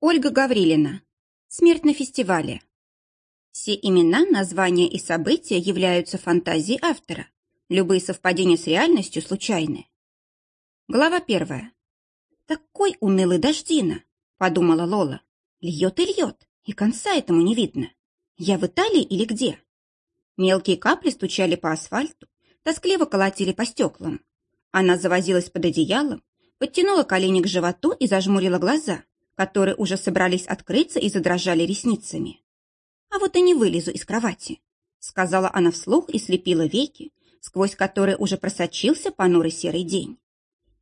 Ольга Гаврилина. Смерть на фестивале. Все имена, названия и события являются фантазией автора. Любые совпадения с реальностью случайны. Глава первая. «Такой унылый дождина», — подумала Лола. «Льет и льет, и конца этому не видно. Я в Италии или где?» Мелкие капли стучали по асфальту, тоскливо колотили по стеклам. Она завозилась под одеялом, подтянула колени к животу и зажмурила глаза, которые уже собрались открыться и задрожали ресницами. «А вот и не вылезу из кровати», — сказала она вслух и слепила веки, сквозь которые уже просочился понурый серый день.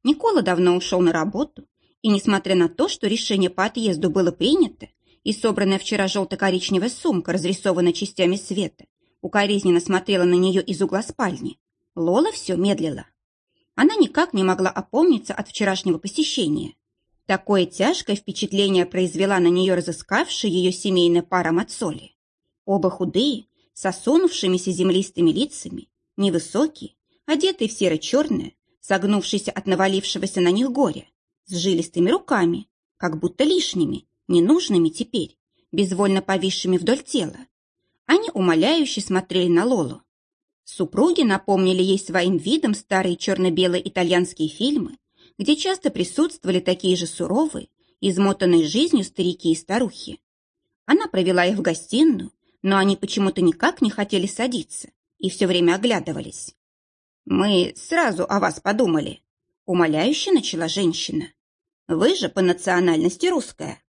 Никола давно ушел на работу, и, несмотря на то, что решение по отъезду было принято, и собранная вчера желто-коричневая сумка, разрисованная частями света, укоризненно смотрела на нее из угла спальни, Лола все медлила. Она никак не могла опомниться от вчерашнего посещения. Такое тяжкое впечатление произвела на нее разыскавшая ее семейная пара Мацоли. Оба худые, с осунувшимися землистыми лицами, невысокие, одетые в серо-черное, согнувшиеся от навалившегося на них горя, с жилистыми руками, как будто лишними, ненужными теперь, безвольно повисшими вдоль тела. Они умоляюще смотрели на Лолу. Супруги напомнили ей своим видом старые черно-белые итальянские фильмы, где часто присутствовали такие же суровые, измотанные жизнью старики и старухи. Она провела их в гостиную, но они почему-то никак не хотели садиться и все время оглядывались. «Мы сразу о вас подумали», — умоляюще начала женщина. «Вы же по национальности русская.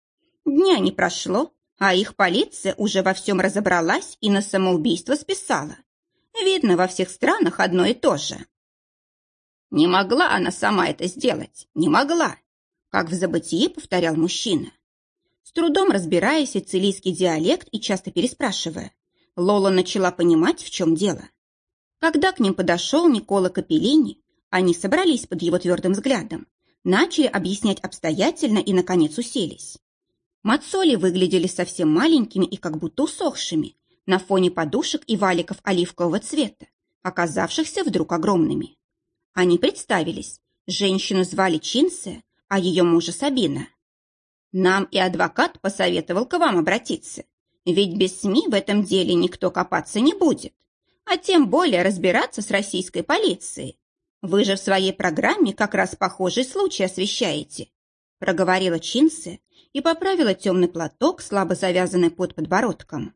Дня не прошло, а их полиция уже во всем разобралась и на самоубийство списала. Видно, во всех странах одно и то же». Не могла она сама это сделать, не могла, как в забытии повторял мужчина. С трудом разбирая сицилийский диалект и часто переспрашивая, Лола начала понимать, в чем дело. Когда к ним подошел Никола Капеллини, они собрались под его твердым взглядом, начали объяснять обстоятельно и, наконец, уселись. Мацоли выглядели совсем маленькими и как будто усохшими на фоне подушек и валиков оливкового цвета, оказавшихся вдруг огромными. Они представились. Женщину звали Чинсе, а ее мужа Сабина. Нам и адвокат посоветовал к вам обратиться, ведь без СМИ в этом деле никто копаться не будет, а тем более разбираться с российской полицией. Вы же в своей программе как раз похожий случай освещаете, проговорила Чинсе и поправила темный платок, слабо завязанный под подбородком.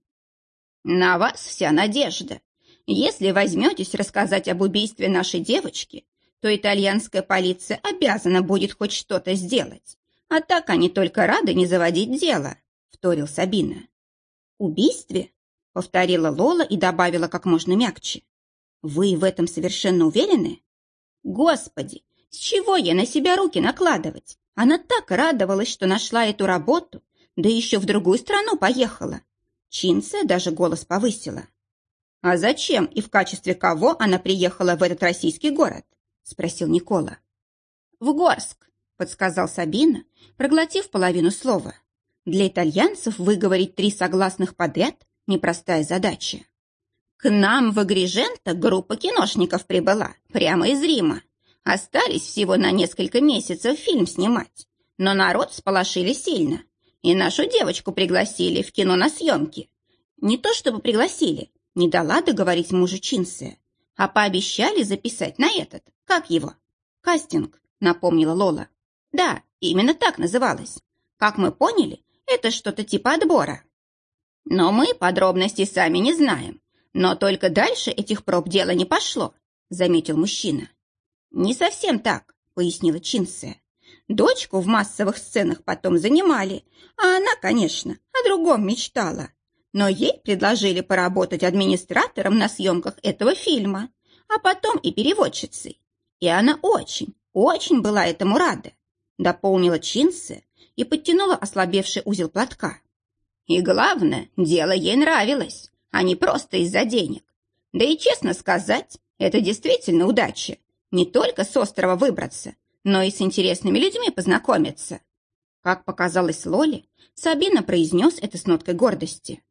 На вас вся надежда. Если возьметесь рассказать об убийстве нашей девочки, то итальянская полиция обязана будет хоть что-то сделать. А так они только рады не заводить дело», — вторил Сабина. «Убийстве?» — повторила Лола и добавила как можно мягче. «Вы в этом совершенно уверены?» «Господи, с чего я на себя руки накладывать? Она так радовалась, что нашла эту работу, да еще в другую страну поехала». Чинция даже голос повысила. «А зачем и в качестве кого она приехала в этот российский город?» Спросил Никола. «В Горск», — подсказал Сабина, проглотив половину слова. «Для итальянцев выговорить три согласных подряд — непростая задача». «К нам в Агриженто группа киношников прибыла, прямо из Рима. Остались всего на несколько месяцев фильм снимать, но народ сполошили сильно, и нашу девочку пригласили в кино на съемки. Не то чтобы пригласили, не дала договорить мужу Чинсе, а пообещали записать на этот, как его? Кастинг, напомнила Лола. Да, именно так называлось. Как мы поняли, это что-то типа отбора. Но мы подробностей сами не знаем. Но только дальше этих проб дело не пошло, заметил мужчина. Не совсем так, пояснила Чинсе. Дочку в массовых сценах потом занимали, а она, конечно, о другом мечтала. Но ей предложили поработать администратором на съемках этого фильма, а потом и переводчицей. И она очень, очень была этому рада. Дополнила чинсы и подтянула ослабевший узел платка. И главное, дело ей нравилось, а не просто из-за денег. Да и честно сказать, это действительно удача. Не только с острова выбраться, но и с интересными людьми познакомиться. Как показалось Лоле, Сабина произнес это с ноткой гордости.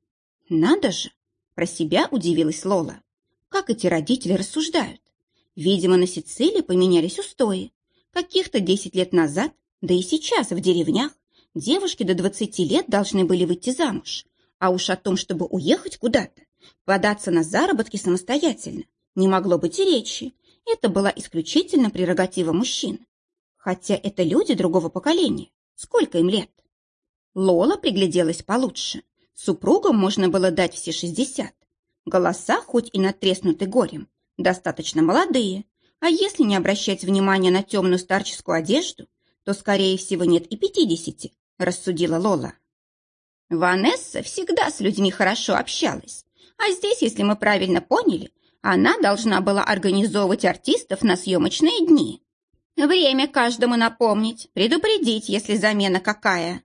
«Надо же!» Про себя удивилась Лола. Как эти родители рассуждают? Видимо, на Сицилии поменялись устои. Каких-то десять лет назад, да и сейчас в деревнях, Девушки до 20 лет должны были выйти замуж, а уж о том, чтобы уехать куда-то, податься на заработки самостоятельно, не могло быть и речи. Это была исключительно прерогатива мужчин. Хотя это люди другого поколения. Сколько им лет? Лола пригляделась получше. Супругам можно было дать все 60. Голоса, хоть и натреснуты горем, достаточно молодые, а если не обращать внимания на темную старческую одежду, то, скорее всего, нет и пятидесяти, рассудила Лола. Ванесса всегда с людьми хорошо общалась, а здесь, если мы правильно поняли, она должна была организовывать артистов на съемочные дни. Время каждому напомнить, предупредить, если замена какая.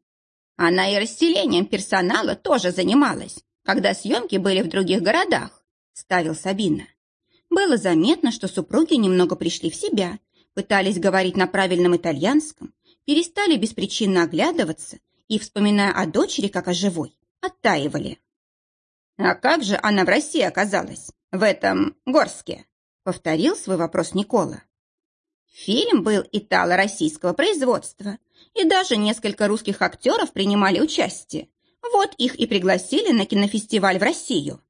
Она и расселением персонала тоже занималась, когда съемки были в других городах, ставил Сабина. Было заметно, что супруги немного пришли в себя, пытались говорить на правильном итальянском, перестали беспричинно оглядываться и, вспоминая о дочери как о живой, оттаивали. «А как же она в России оказалась? В этом Горске?» — повторил свой вопрос Никола. Фильм был итало-российского производства, и даже несколько русских актеров принимали участие. Вот их и пригласили на кинофестиваль в Россию.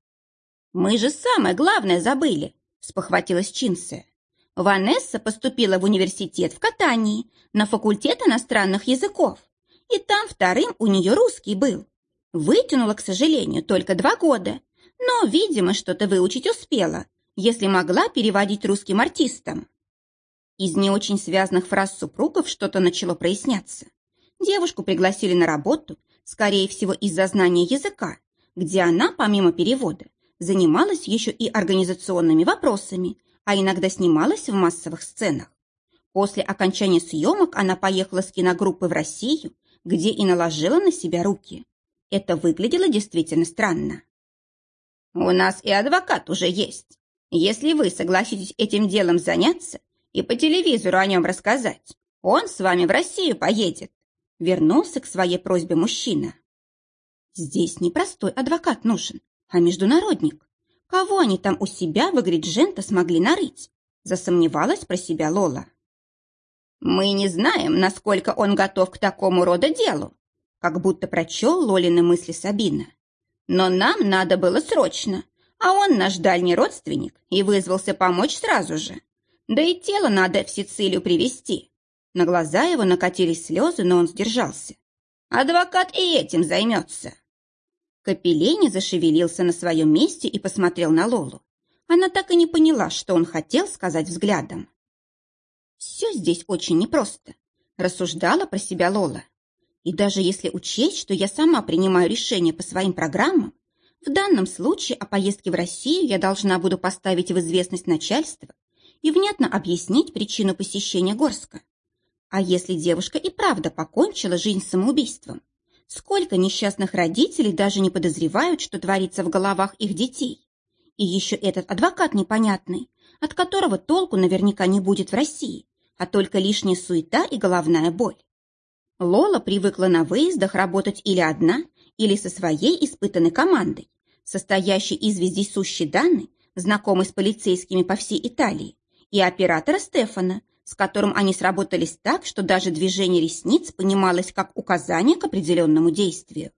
«Мы же самое главное забыли», спохватилась Чинсе. Ванесса поступила в университет в Катании на факультет иностранных языков, и там вторым у нее русский был. Вытянула, к сожалению, только два года, но, видимо, что-то выучить успела, если могла переводить русским артистам. Из не очень связанных фраз супругов что-то начало проясняться. Девушку пригласили на работу, скорее всего, из-за знания языка, где она, помимо перевода, занималась еще и организационными вопросами, а иногда снималась в массовых сценах. После окончания съемок она поехала с киногруппой в Россию, где и наложила на себя руки. Это выглядело действительно странно. «У нас и адвокат уже есть. Если вы согласитесь этим делом заняться и по телевизору о нем рассказать, он с вами в Россию поедет», вернулся к своей просьбе мужчина. «Здесь не простой адвокат нужен, а международник. Кого они там у себя в Агриджента смогли нарыть? Засомневалась про себя Лола. Мы не знаем, насколько он готов к такому рода делу, как будто прочел Лолины мысли Сабина. Но нам надо было срочно, а он наш дальний родственник и вызвался помочь сразу же. Да и тело надо в Сицилию привезти. На глаза его накатились слезы, но он сдержался. Адвокат и этим займется. Капеллини зашевелился на своем месте и посмотрел на Лолу. Она так и не поняла, что он хотел сказать взглядом. «Все здесь очень непросто», – рассуждала про себя Лола. «И даже если учесть, что я сама принимаю решения по своим программам, в данном случае о поездке в Россию я должна буду поставить в известность начальство и внятно объяснить причину посещения Горска. А если девушка и правда покончила жизнь самоубийством, Сколько несчастных родителей даже не подозревают, что творится в головах их детей. И еще этот адвокат непонятный, от которого толку наверняка не будет в России, а только лишняя суета и головная боль. Лола привыкла на выездах работать или одна, или со своей испытанной командой, состоящей из вездесущей Даны, знакомой с полицейскими по всей Италии, и оператора Стефана, с которым они сработались так, что даже движение ресниц понималось как указание к определенному действию.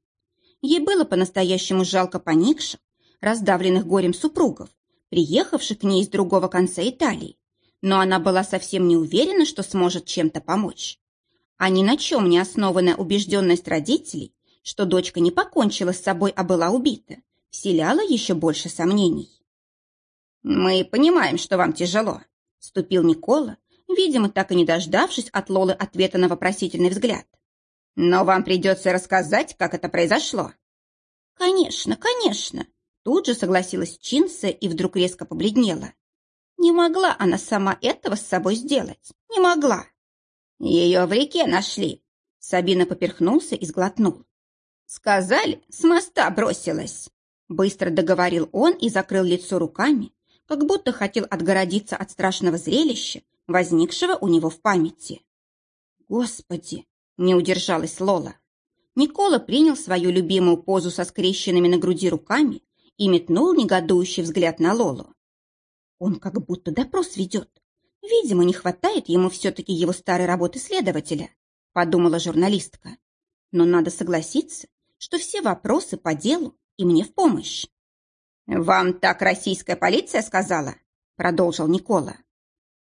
Ей было по-настоящему жалко поникших, раздавленных горем супругов, приехавших к ней из другого конца Италии, но она была совсем не уверена, что сможет чем-то помочь. А ни на чем не основанная убежденность родителей, что дочка не покончила с собой, а была убита, вселяла еще больше сомнений. «Мы понимаем, что вам тяжело», — вступил Никола, видимо, так и не дождавшись от Лолы ответа на вопросительный взгляд. «Но вам придется рассказать, как это произошло». «Конечно, конечно», — тут же согласилась Чинсе и вдруг резко побледнела. Не могла она сама этого с собой сделать. Не могла. Ее в реке нашли. Сабина поперхнулся и сглотнул. Сказали, с моста бросилась. Быстро договорил он и закрыл лицо руками, как будто хотел отгородиться от страшного зрелища, возникшего у него в памяти. «Господи!» – не удержалась Лола. Никола принял свою любимую позу со скрещенными на груди руками и метнул негодующий взгляд на Лолу. Он как будто допрос ведет. Видимо, не хватает ему все-таки его старой работы следователя, подумала журналистка. Но надо согласиться, что все вопросы по делу и мне в помощь. «Вам так российская полиция сказала?» – продолжил Никола.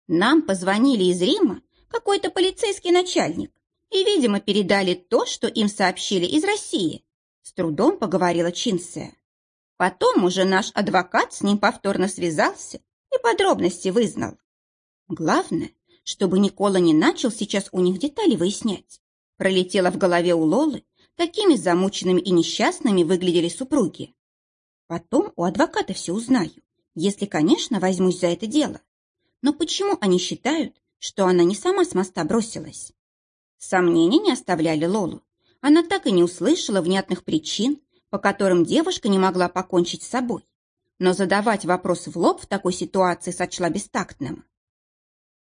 «Нам позвонили из Рима какой-то полицейский начальник и, видимо, передали то, что им сообщили из России», – с трудом поговорила Чинсия. Потом уже наш адвокат с ним повторно связался и подробности вызнал. Главное, чтобы Никола не начал сейчас у них детали выяснять. Пролетело в голове у Лолы, какими замученными и несчастными выглядели супруги. Потом у адвоката все узнаю, если, конечно, возьмусь за это дело. Но почему они считают, что она не сама с моста бросилась? Сомнения не оставляли Лолу. Она так и не услышала внятных причин, по которым девушка не могла покончить с собой. Но задавать вопрос в лоб в такой ситуации сочла бестактным.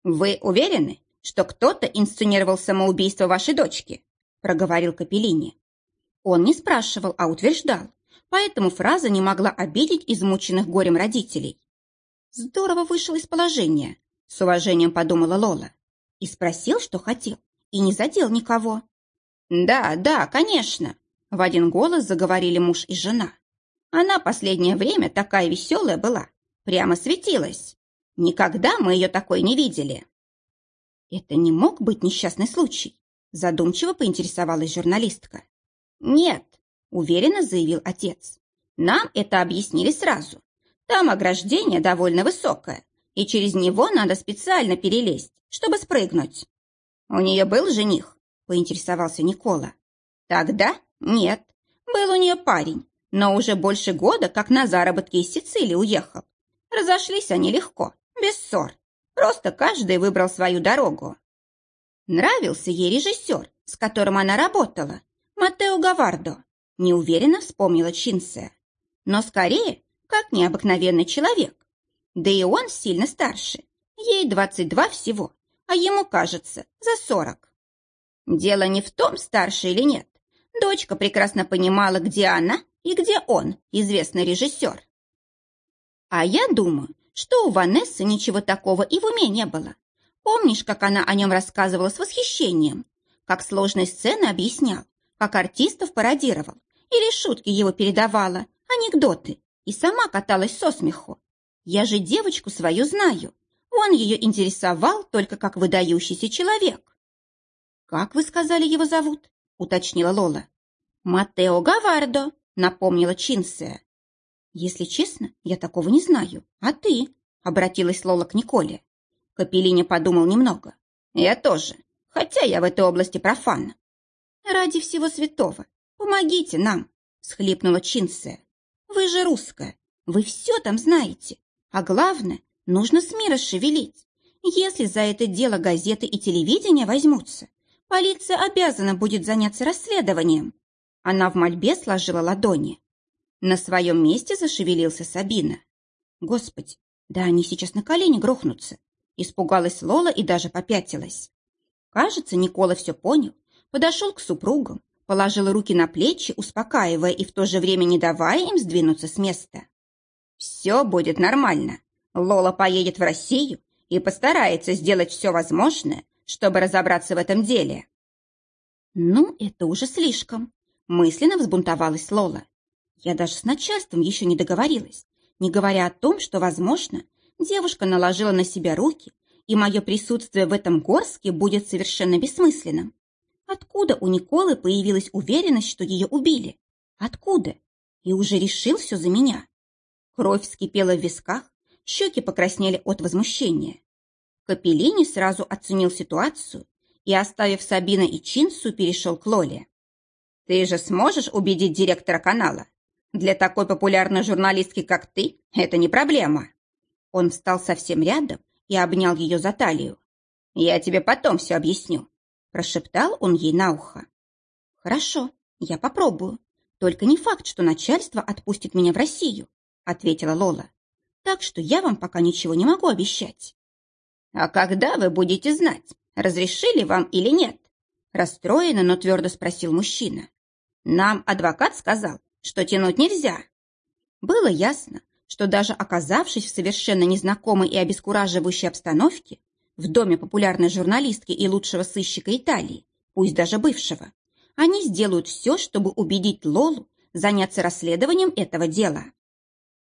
«Вы уверены, что кто-то инсценировал самоубийство вашей дочки?» проговорил Капеллини. Он не спрашивал, а утверждал, поэтому фраза не могла обидеть измученных горем родителей. Здорово вышел из положения, с уважением подумала Лола. И спросил, что хотел, и не задел никого. «Да, да, конечно», — в один голос заговорили муж и жена. «Она последнее время такая веселая была, прямо светилась. Никогда мы ее такой не видели». «Это не мог быть несчастный случай?» Задумчиво поинтересовалась журналистка. «Нет», — уверенно заявил отец. «Нам это объяснили сразу. Там ограждение довольно высокое, и через него надо специально перелезть, чтобы спрыгнуть». «У нее был жених?» — поинтересовался Никола. «Тогда нет. Был у нее парень, но уже больше года как на заработки из Сицилии уехал. Разошлись они легко, без ссор. Просто каждый выбрал свою дорогу. Нравился ей режиссер, с которым она работала, Матео Гавардо, неуверенно вспомнила Чинсия. Но скорее, как необыкновенный человек. Да и он сильно старше. Ей 22 всего, а ему, кажется, за 40. Дело не в том, старше или нет. Дочка прекрасно понимала, где она и где он, известный режиссер. А я думаю, что у Ванессы ничего такого и в уме не было. Помнишь, как она о нем рассказывала с восхищением? Как сложные сцены объяснял? как артистов пародировал, или шутки его передавала, анекдоты, и сама каталась со смеху. Я же девочку свою знаю. Он ее интересовал только как выдающийся человек. «Как вы сказали, его зовут?» — уточнила Лола. «Матео Гавардо», — напомнила Чинсия. «Если честно, я такого не знаю. А ты?» — обратилась Лола к Николе. Капеллине подумал немного. «Я тоже, хотя я в этой области профан. «Ради всего святого, помогите нам!» — схлипнула Чинсия. «Вы же русская, вы все там знаете. А главное, нужно с мира шевелить. Если за это дело газеты и телевидение возьмутся, полиция обязана будет заняться расследованием». Она в мольбе сложила ладони. На своем месте зашевелился Сабина. «Господи, да они сейчас на колени грохнутся!» Испугалась Лола и даже попятилась. Кажется, Никола все понял подошел к супругам, положил руки на плечи, успокаивая и в то же время не давая им сдвинуться с места. «Все будет нормально. Лола поедет в Россию и постарается сделать все возможное, чтобы разобраться в этом деле». «Ну, это уже слишком», — мысленно взбунтовалась Лола. «Я даже с начальством еще не договорилась, не говоря о том, что, возможно, девушка наложила на себя руки, и мое присутствие в этом горске будет совершенно бессмысленным. Откуда у Николы появилась уверенность, что ее убили? Откуда? И уже решил все за меня. Кровь вскипела в висках, щеки покраснели от возмущения. Капеллини сразу оценил ситуацию и, оставив Сабина и Чинсу, перешел к Лоле. «Ты же сможешь убедить директора канала? Для такой популярной журналистки, как ты, это не проблема». Он встал совсем рядом и обнял ее за талию. «Я тебе потом все объясню. Прошептал он ей на ухо. «Хорошо, я попробую. Только не факт, что начальство отпустит меня в Россию», ответила Лола. «Так что я вам пока ничего не могу обещать». «А когда вы будете знать, разрешили вам или нет?» Расстроенно, но твердо спросил мужчина. «Нам адвокат сказал, что тянуть нельзя». Было ясно, что даже оказавшись в совершенно незнакомой и обескураживающей обстановке, в доме популярной журналистки и лучшего сыщика Италии, пусть даже бывшего, Они сделают все, чтобы убедить Лолу заняться расследованием этого дела.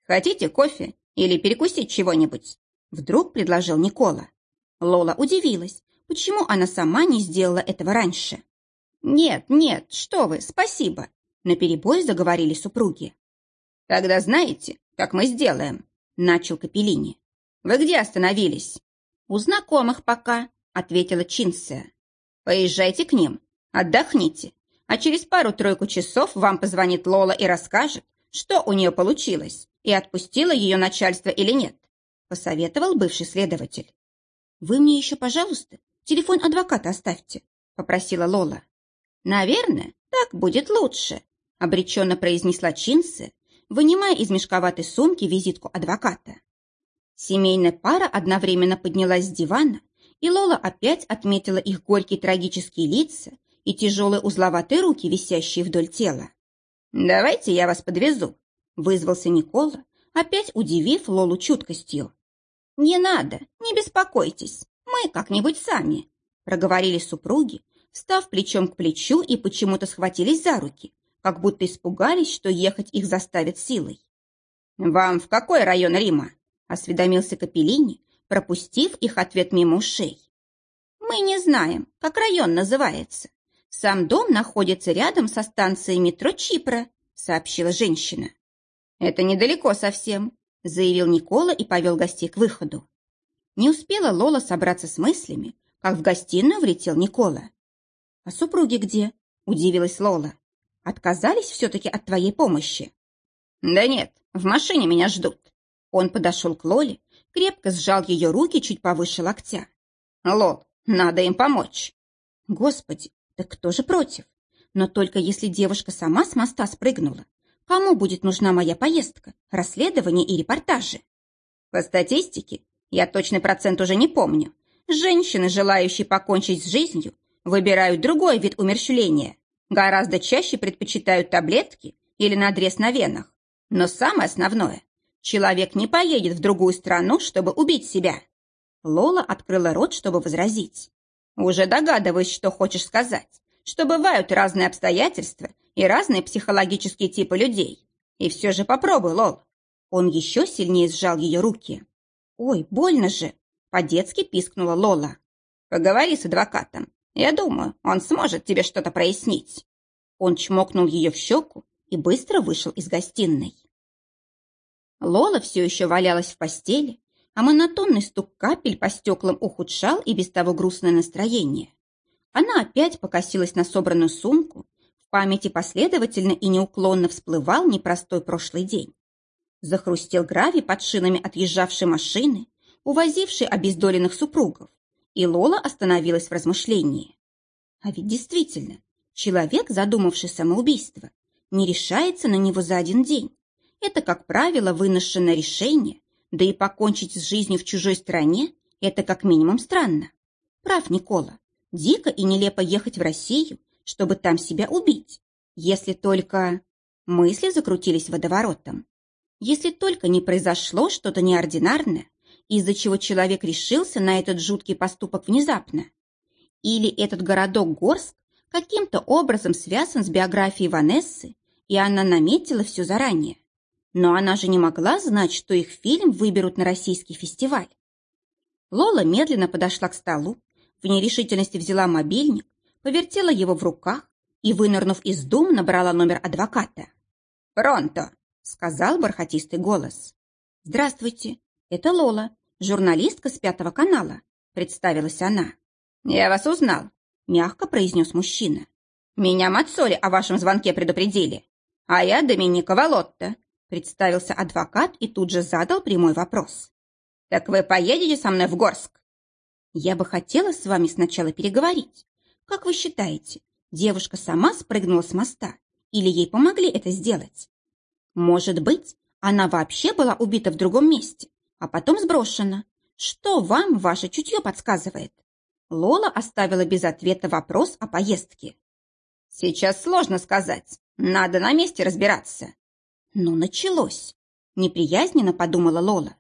«Хотите кофе или перекусить чего-нибудь?» Вдруг предложил Никола. Лола удивилась, почему она сама не сделала этого раньше. «Нет, нет, что вы, спасибо!» Наперебой заговорили супруги. «Тогда знаете, как мы сделаем?» Начал Капеллини. «Вы где остановились?» «У знакомых пока», — ответила Чинсия. «Поезжайте к ним, отдохните, а через пару-тройку часов вам позвонит Лола и расскажет, что у нее получилось, и отпустило ее начальство или нет», — посоветовал бывший следователь. «Вы мне еще, пожалуйста, телефон адвоката оставьте», — попросила Лола. «Наверное, так будет лучше», — обреченно произнесла Чинсе, вынимая из мешковатой сумки визитку адвоката. Семейная пара одновременно поднялась с дивана, и Лола опять отметила их горькие трагические лица и тяжелые узловатые руки, висящие вдоль тела. «Давайте я вас подвезу», — вызвался Никола, опять удивив Лолу чуткостью. «Не надо, не беспокойтесь, мы как-нибудь сами», — проговорили супруги, встав плечом к плечу и почему-то схватились за руки, как будто испугались, что ехать их заставят силой. «Вам в какой район Рима?» — осведомился Капеллини, пропустив их ответ мимо ушей. «Мы не знаем, как район называется. Сам дом находится рядом со станцией метро Чипра», — сообщила женщина. «Это недалеко совсем», — заявил Никола и повел гостей к выходу. Не успела Лола собраться с мыслями, как в гостиную влетел Никола. «А супруги где?» – удивилась Лола. «Отказались все-таки от твоей помощи?» «Да нет, в машине меня ждут». Он подошел к Лоле, крепко сжал ее руки чуть повыше локтя. «Лол, надо им помочь». «Господи, да кто же против? Но только если девушка сама с моста спрыгнула, кому будет нужна моя поездка, расследование и репортажи?» По статистике, я точный процент уже не помню, женщины, желающие покончить с жизнью, выбирают другой вид умерщвления, гораздо чаще предпочитают таблетки или надрез на венах. Но самое основное, человек не поедет в другую страну, чтобы убить себя. Лола открыла рот, чтобы возразить. Уже догадываюсь, что хочешь сказать, что бывают разные обстоятельства и разные психологические типы людей. И все же попробуй, Лол. Он еще сильнее сжал ее руки. «Ой, больно же!» – по-детски пискнула Лола. «Поговори с адвокатом. Я думаю, он сможет тебе что-то прояснить». Он чмокнул ее в щеку и быстро вышел из гостиной. Лола все еще валялась в постели, а монотонный стук капель по стеклам ухудшал и без того грустное настроение. Она опять покосилась на собранную сумку, в памяти последовательно и неуклонно всплывал непростой прошлый день. Захрустел гравий под шинами отъезжавшей машины, увозившей обездоленных супругов и Лола остановилась в размышлении. А ведь действительно, человек, задумавший самоубийство, не решается на него за один день. Это, как правило, выношенное решение, да и покончить с жизнью в чужой стране – это как минимум странно. Прав Никола, дико и нелепо ехать в Россию, чтобы там себя убить. Если только... Мысли закрутились водоворотом. Если только не произошло что-то неординарное, из-за чего человек решился на этот жуткий поступок внезапно. Или этот городок Горск каким-то образом связан с биографией Ванессы, и она наметила все заранее. Но она же не могла знать, что их фильм выберут на российский фестиваль. Лола медленно подошла к столу, в нерешительности взяла мобильник, повертела его в руках и, вынырнув из дум, набрала номер адвоката. «Пронто!» — сказал бархатистый голос. «Здравствуйте, это Лола журналистка с Пятого канала», — представилась она. «Я вас узнал», — мягко произнес мужчина. «Меня Мацоли о вашем звонке предупредили. А я Доминика Волотта», — представился адвокат и тут же задал прямой вопрос. «Так вы поедете со мной в Горск?» «Я бы хотела с вами сначала переговорить. Как вы считаете, девушка сама спрыгнула с моста или ей помогли это сделать? Может быть, она вообще была убита в другом месте, а потом сброшена. Что вам ваше чутье подсказывает? Лола оставила без ответа вопрос о поездке. Сейчас сложно сказать. Надо на месте разбираться. Ну, началось. Неприязненно подумала Лола.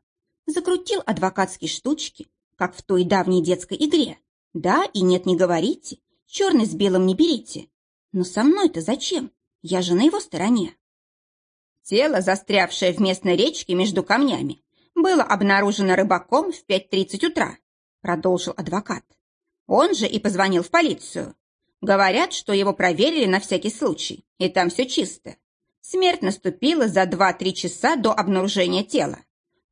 Закрутил адвокатские штучки, как в той давней детской игре. Да и нет, не говорите. Черный с белым не берите. Но со мной-то зачем? Я же на его стороне. Тело, застрявшее в местной речке между камнями, было обнаружено рыбаком в 5.30 утра, продолжил адвокат. Он же и позвонил в полицию. Говорят, что его проверили на всякий случай, и там все чисто. Смерть наступила за 2-3 часа до обнаружения тела.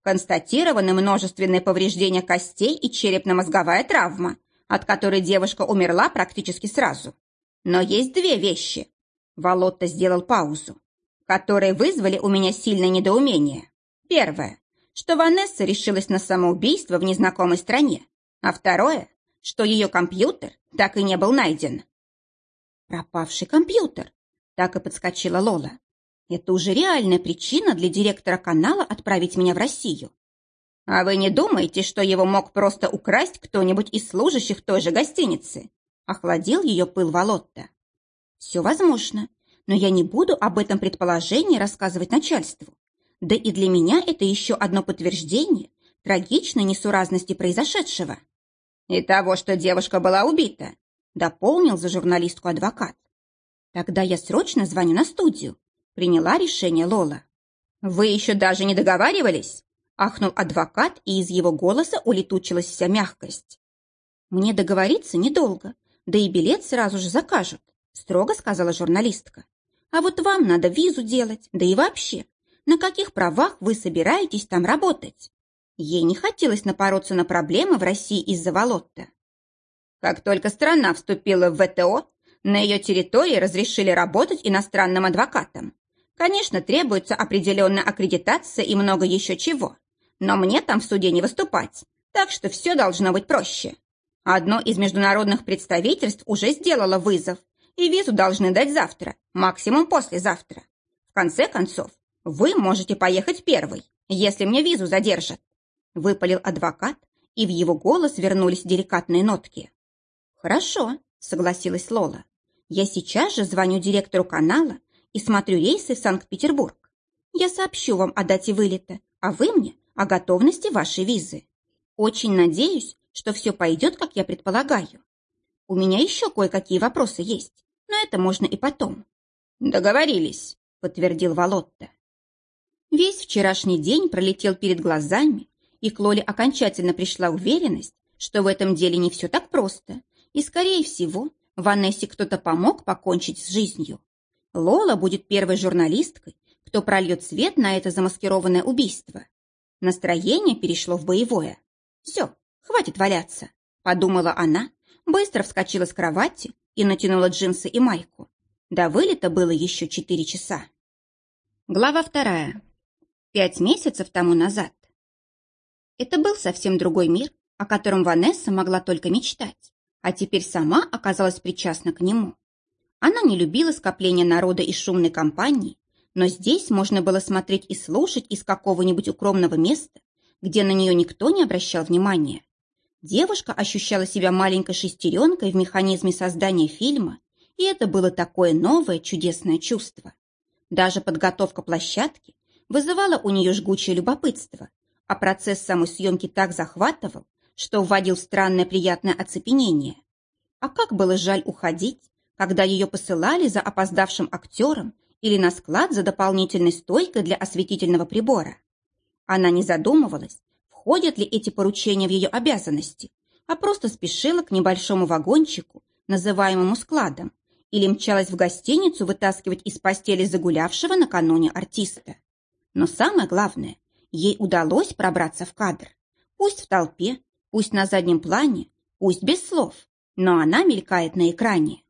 Констатированы множественные повреждения костей и черепно-мозговая травма, от которой девушка умерла практически сразу. Но есть две вещи. Волотта сделал паузу, которые вызвали у меня сильное недоумение. Первое, что Ванесса решилась на самоубийство в незнакомой стране, а второе, что ее компьютер так и не был найден. Пропавший компьютер. Так и подскочила Лола. Это уже реальная причина для директора канала отправить меня в Россию. А вы не думаете, что его мог просто украсть кто-нибудь из служащих той же гостиницы? Охладил ее пыл Волотта. Все возможно, но я не буду об этом предположении рассказывать начальству. Да и для меня это еще одно подтверждение трагичной несуразности произошедшего. И того, что девушка была убита, дополнил за журналистку адвокат. Тогда я срочно звоню на студию. Приняла решение Лола. Вы еще даже не договаривались? Ахнул адвокат, и из его голоса улетучилась вся мягкость. Мне договориться недолго, да и билет сразу же закажут, строго сказала журналистка. А вот вам надо визу делать, да и вообще. На каких правах вы собираетесь там работать? Ей не хотелось напороться на проблемы в России из-за Волотта. Как только страна вступила в ВТО, на ее территории разрешили работать иностранным адвокатам. Конечно, требуется определенная аккредитация и много еще чего. Но мне там в суде не выступать, так что все должно быть проще. Одно из международных представительств уже сделало вызов, и визу должны дать завтра, максимум послезавтра. В конце концов, вы можете поехать первый, если мне визу задержат. Выпалил адвокат, и в его голос вернулись деликатные нотки. «Хорошо», — согласилась Лола. «Я сейчас же звоню директору канала и смотрю рейсы в Санкт-Петербург. Я сообщу вам о дате вылета, а вы мне о готовности вашей визы. Очень надеюсь, что все пойдет, как я предполагаю. У меня еще кое-какие вопросы есть, но это можно и потом». «Договорились», — подтвердил Волотта. Весь вчерашний день пролетел перед глазами, и к Лоле окончательно пришла уверенность, что в этом деле не все так просто, и, скорее всего, Ванессе кто-то помог покончить с жизнью. Лола будет первой журналисткой, кто прольет свет на это замаскированное убийство. Настроение перешло в боевое. «Все, хватит валяться», — подумала она, быстро вскочила с кровати и натянула джинсы и майку. До вылета было еще четыре часа. Глава вторая. Пять месяцев тому назад. Это был совсем другой мир, о котором Ванесса могла только мечтать а теперь сама оказалась причастна к нему. Она не любила скопление народа и шумной компании, но здесь можно было смотреть и слушать из какого-нибудь укромного места, где на нее никто не обращал внимания. Девушка ощущала себя маленькой шестеренкой в механизме создания фильма, и это было такое новое чудесное чувство. Даже подготовка площадки вызывала у нее жгучее любопытство, а процесс самой съемки так захватывал, что вводил странное приятное оцепенение. А как было жаль уходить, когда ее посылали за опоздавшим актером или на склад за дополнительной стойкой для осветительного прибора. Она не задумывалась, входят ли эти поручения в ее обязанности, а просто спешила к небольшому вагончику, называемому складом, или мчалась в гостиницу вытаскивать из постели загулявшего накануне артиста. Но самое главное, ей удалось пробраться в кадр. Пусть в толпе, Пусть на заднем плане, пусть без слов, но она мелькает на экране.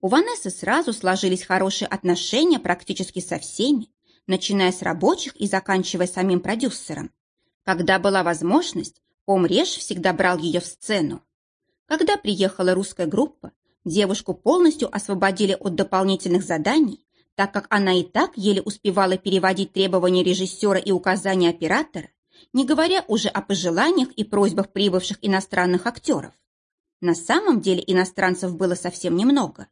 У Ванессы сразу сложились хорошие отношения практически со всеми, начиная с рабочих и заканчивая самим продюсером. Когда была возможность, Помреж всегда брал ее в сцену. Когда приехала русская группа, девушку полностью освободили от дополнительных заданий, так как она и так еле успевала переводить требования режиссера и указания оператора, не говоря уже о пожеланиях и просьбах прибывших иностранных актеров. На самом деле иностранцев было совсем немного.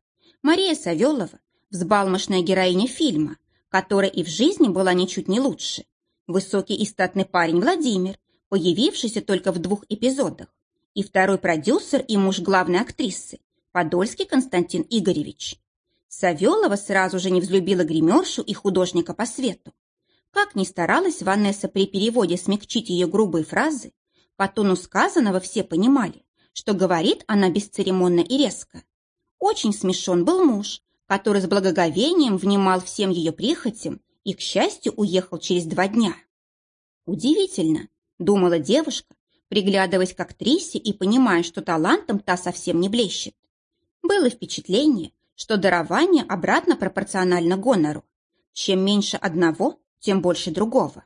Мария Савелова, взбалмошная героиня фильма, которая и в жизни была ничуть не лучше. Высокий и статный парень Владимир, появившийся только в двух эпизодах. И второй продюсер и муж главной актрисы, Подольский Константин Игоревич. Савелова сразу же не взлюбила гримершу и художника по свету. Как ни старалась Ванесса при переводе смягчить ее грубые фразы, по тону сказанного все понимали, что говорит она бесцеремонно и резко. Очень смешон был муж, который с благоговением внимал всем ее прихотям и, к счастью, уехал через два дня. Удивительно, думала девушка, приглядываясь к актрисе и понимая, что талантом та совсем не блещет. Было впечатление, что дарование обратно пропорционально гонору. Чем меньше одного, тем больше другого.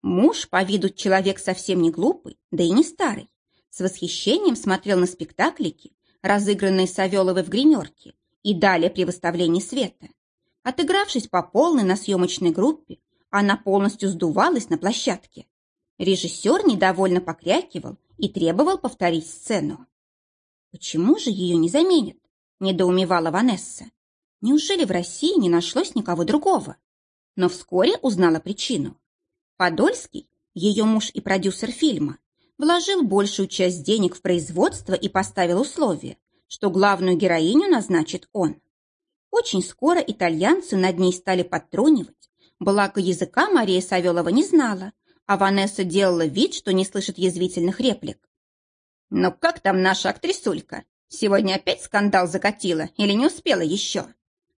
Муж, по виду человек совсем не глупый, да и не старый, с восхищением смотрел на спектаклики, разыгранные Савеловой в гримерке, и далее при выставлении света. Отыгравшись по полной на съемочной группе, она полностью сдувалась на площадке. Режиссер недовольно покрякивал и требовал повторить сцену. «Почему же ее не заменят?» – недоумевала Ванесса. «Неужели в России не нашлось никого другого?» Но вскоре узнала причину. Подольский, ее муж и продюсер фильма, вложил большую часть денег в производство и поставил условие, что главную героиню назначит он. Очень скоро итальянцы над ней стали подтрунивать, благо языка Мария Савелова не знала, а Ванесса делала вид, что не слышит язвительных реплик. «Но «Ну как там наша актрисулька? Сегодня опять скандал закатила или не успела еще?»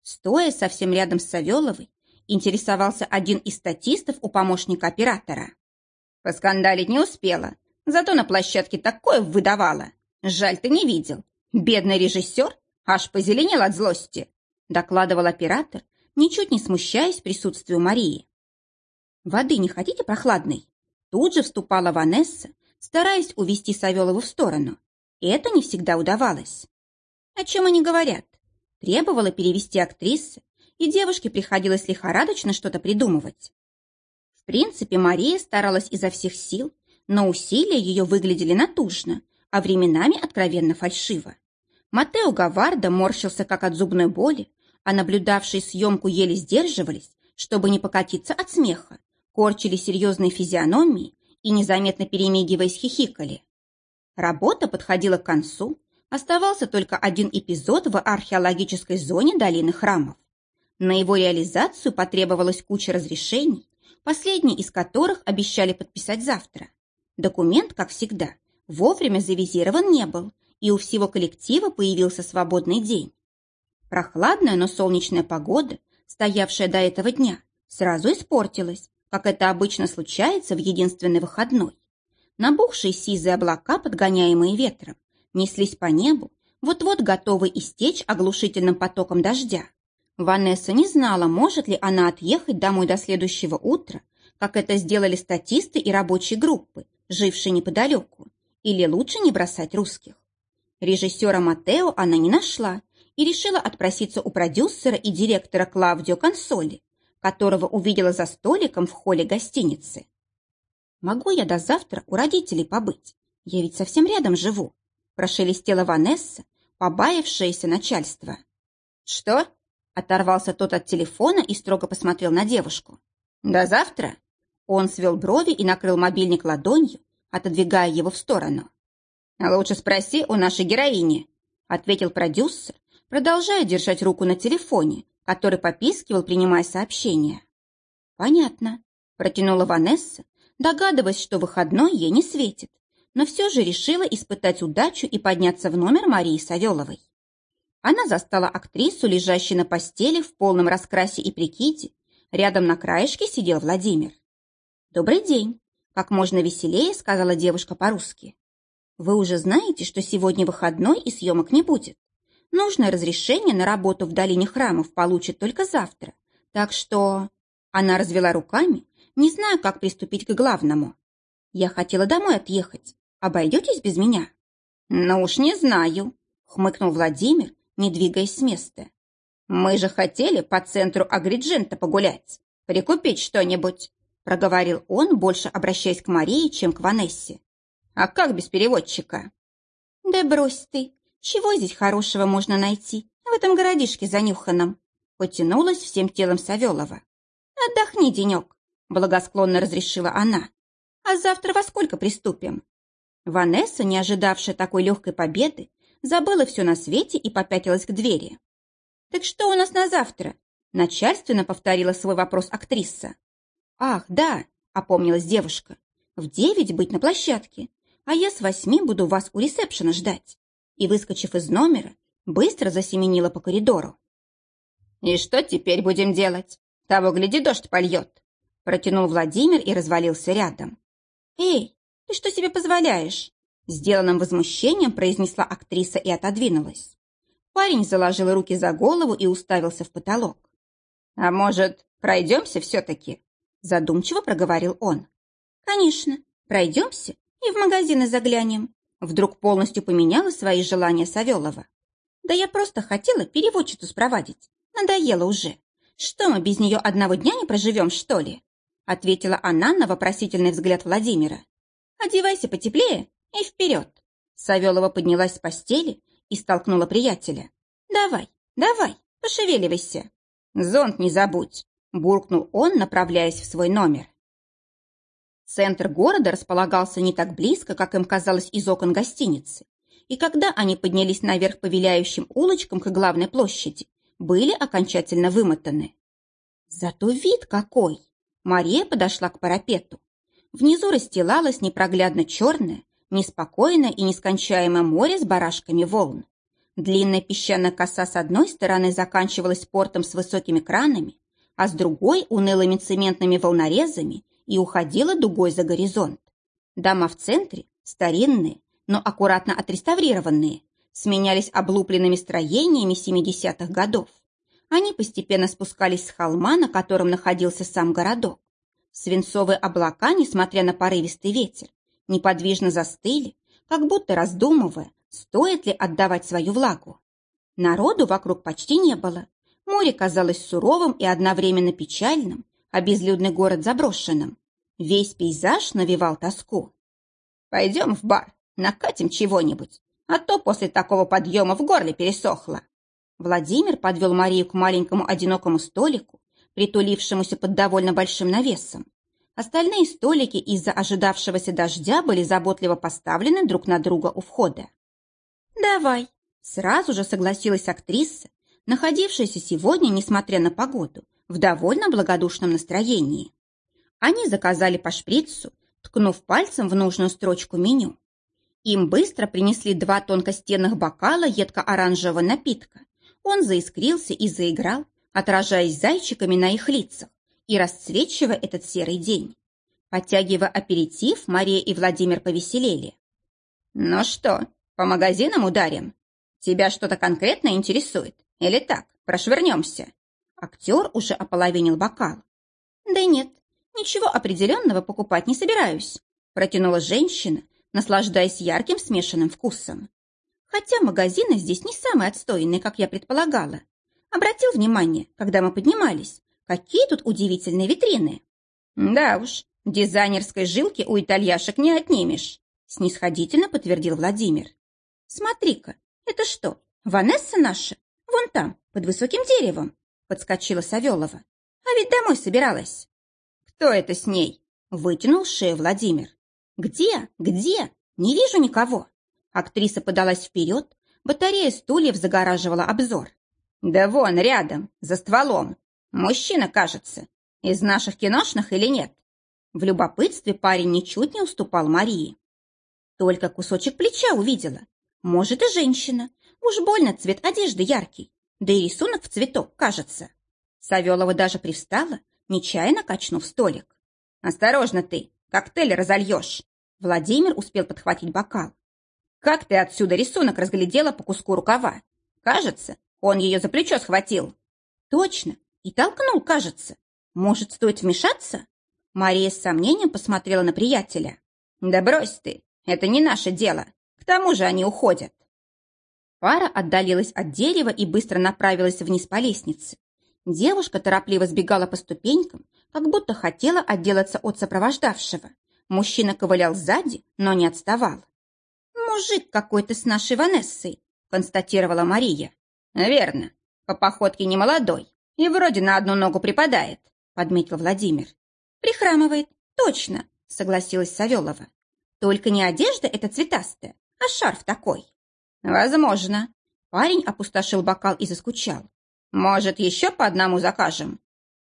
Стоя совсем рядом с Савеловой, интересовался один из статистов у помощника оператора. «Поскандалить не успела, зато на площадке такое выдавала. Жаль, ты не видел. Бедный режиссер аж позеленел от злости», докладывал оператор, ничуть не смущаясь присутствию Марии. «Воды не хотите прохладной?» Тут же вступала Ванесса, стараясь увести Савелову в сторону. Это не всегда удавалось. О чем они говорят? Требовала перевести актрисы, и девушке приходилось лихорадочно что-то придумывать. В принципе, Мария старалась изо всех сил, но усилия ее выглядели натужно, а временами откровенно фальшиво. Матео Гаварда морщился как от зубной боли, а наблюдавшие съемку еле сдерживались, чтобы не покатиться от смеха, корчили серьезные физиономии и, незаметно перемигиваясь, хихикали. Работа подходила к концу, оставался только один эпизод в археологической зоне долины храмов. На его реализацию потребовалась куча разрешений, последний из которых обещали подписать завтра. Документ, как всегда, вовремя завизирован не был, и у всего коллектива появился свободный день. Прохладная, но солнечная погода, стоявшая до этого дня, сразу испортилась, как это обычно случается в единственный выходной. Набухшие сизые облака, подгоняемые ветром, неслись по небу, вот-вот готовы истечь оглушительным потоком дождя. Ванесса не знала, может ли она отъехать домой до следующего утра, как это сделали статисты и рабочие группы, жившие неподалеку, или лучше не бросать русских. Режиссера Матео она не нашла и решила отпроситься у продюсера и директора Клавдио Консоли, которого увидела за столиком в холле гостиницы. «Могу я до завтра у родителей побыть? Я ведь совсем рядом живу», прошелестела Ванесса, побаявшееся начальство. «Что?» – оторвался тот от телефона и строго посмотрел на девушку. «До завтра?» Он свел брови и накрыл мобильник ладонью, отодвигая его в сторону. «Лучше спроси у нашей героини», – ответил продюсер, продолжая держать руку на телефоне, который попискивал, принимая сообщение. «Понятно», – протянула Ванесса, догадываясь, что выходной ей не светит, но все же решила испытать удачу и подняться в номер Марии Савеловой. Она застала актрису, лежащей на постели в полном раскрасе и прикиде. Рядом на краешке сидел Владимир. «Добрый день», – как можно веселее сказала девушка по-русски. «Вы уже знаете, что сегодня выходной и съемок не будет. Нужное разрешение на работу в долине храмов получит только завтра. Так что...» Она развела руками, не зная, как приступить к главному. «Я хотела домой отъехать. Обойдетесь без меня?» «Ну уж не знаю», — хмыкнул Владимир, не двигаясь с места. «Мы же хотели по центру Агриджента погулять, прикупить что-нибудь», проговорил он, больше обращаясь к Марии, чем к Ванессе. «А как без переводчика?» «Да брось ты, чего здесь хорошего можно найти в этом городишке занюханном?» Потянулась всем телом Савелова. «Отдохни, денек», — благосклонно разрешила она. «А завтра во сколько приступим?» Ванесса, не ожидавшая такой легкой победы, забыла все на свете и попятилась к двери. «Так что у нас на завтра?» Начальственно повторила свой вопрос актриса. «Ах, да», — опомнилась девушка. «В девять быть на площадке, а я с восьми буду вас у ресепшена ждать». И, выскочив из номера, быстро засеменила по коридору. «И что теперь будем делать? Того, гляди, дождь польет!» Протянул Владимир и развалился рядом. «Эй, ты что себе позволяешь?» Сделанным возмущением произнесла актриса и отодвинулась. Парень заложил руки за голову и уставился в потолок. «А может, пройдемся все-таки?» Задумчиво проговорил он. «Конечно, пройдемся и в магазины заглянем». Вдруг полностью поменяла свои желания Савелова. «Да я просто хотела переводчицу спровадить. Надоело уже. Что мы без нее одного дня не проживем, что ли?» Ответила она на вопросительный взгляд Владимира. «Одевайся потеплее и вперед!» Савелова поднялась с постели и столкнула приятеля. «Давай, давай, пошевеливайся!» «Зонт не забудь!» – буркнул он, направляясь в свой номер. Центр города располагался не так близко, как им казалось из окон гостиницы, и когда они поднялись наверх по виляющим улочкам к главной площади, были окончательно вымотаны. Зато вид какой! Мария подошла к парапету. Внизу расстилалось непроглядно черное, неспокойное и нескончаемое море с барашками волн. Длинная песчаная коса с одной стороны заканчивалась портом с высокими кранами, а с другой – унылыми цементными волнорезами и уходила дугой за горизонт. Дома в центре, старинные, но аккуратно отреставрированные, сменялись облупленными строениями 70-х годов. Они постепенно спускались с холма, на котором находился сам городок. Свинцовые облака, несмотря на порывистый ветер, неподвижно застыли, как будто раздумывая, стоит ли отдавать свою влагу. Народу вокруг почти не было. Море казалось суровым и одновременно печальным, а безлюдный город заброшенным. Весь пейзаж навевал тоску. «Пойдем в бар, накатим чего-нибудь, а то после такого подъема в горле пересохло». Владимир подвел Марию к маленькому одинокому столику, притулившемуся под довольно большим навесом. Остальные столики из-за ожидавшегося дождя были заботливо поставлены друг на друга у входа. «Давай», — сразу же согласилась актриса, находившаяся сегодня, несмотря на погоду, в довольно благодушном настроении. Они заказали по шприцу, ткнув пальцем в нужную строчку меню. Им быстро принесли два тонкостенных бокала едко-оранжевого напитка. Он заискрился и заиграл, отражаясь зайчиками на их лицах и расцвечивая этот серый день. Подтягивая аперитив, Мария и Владимир повеселели. «Ну что, по магазинам ударим? Тебя что-то конкретно интересует? Или так, прошвырнемся?» Актер уже ополовинил бокал. «Да нет, ничего определенного покупать не собираюсь», протянула женщина, наслаждаясь ярким смешанным вкусом. «Хотя магазины здесь не самые отстойные, как я предполагала. Обратил внимание, когда мы поднимались, какие тут удивительные витрины». «Да уж, дизайнерской жилки у итальяшек не отнимешь», снисходительно подтвердил Владимир. «Смотри-ка, это что, Ванесса наша? Вон там, под высоким деревом подскочила Савелова. А ведь домой собиралась. Кто это с ней? Вытянул шею Владимир. Где? Где? Не вижу никого. Актриса подалась вперед, батарея стульев загораживала обзор. Да вон, рядом, за стволом. Мужчина, кажется. Из наших киношных или нет? В любопытстве парень ничуть не уступал Марии. Только кусочек плеча увидела. Может, и женщина. Уж больно цвет одежды яркий да и рисунок в цветок, кажется. Савелова даже привстала, нечаянно качнув столик. «Осторожно ты, коктейль разольешь!» Владимир успел подхватить бокал. «Как ты отсюда рисунок разглядела по куску рукава? Кажется, он ее за плечо схватил». «Точно, и толкнул, кажется. Может, стоит вмешаться?» Мария с сомнением посмотрела на приятеля. «Да брось ты, это не наше дело. К тому же они уходят». Пара отдалилась от дерева и быстро направилась вниз по лестнице. Девушка торопливо сбегала по ступенькам, как будто хотела отделаться от сопровождавшего. Мужчина ковылял сзади, но не отставал. «Мужик какой-то с нашей Ванессой», — констатировала Мария. «Верно. По походке не молодой и вроде на одну ногу припадает», — подметил Владимир. «Прихрамывает, точно», — согласилась Савелова. «Только не одежда эта цветастая, а шарф такой». «Возможно». Парень опустошил бокал и заскучал. Может, еще по одному закажем?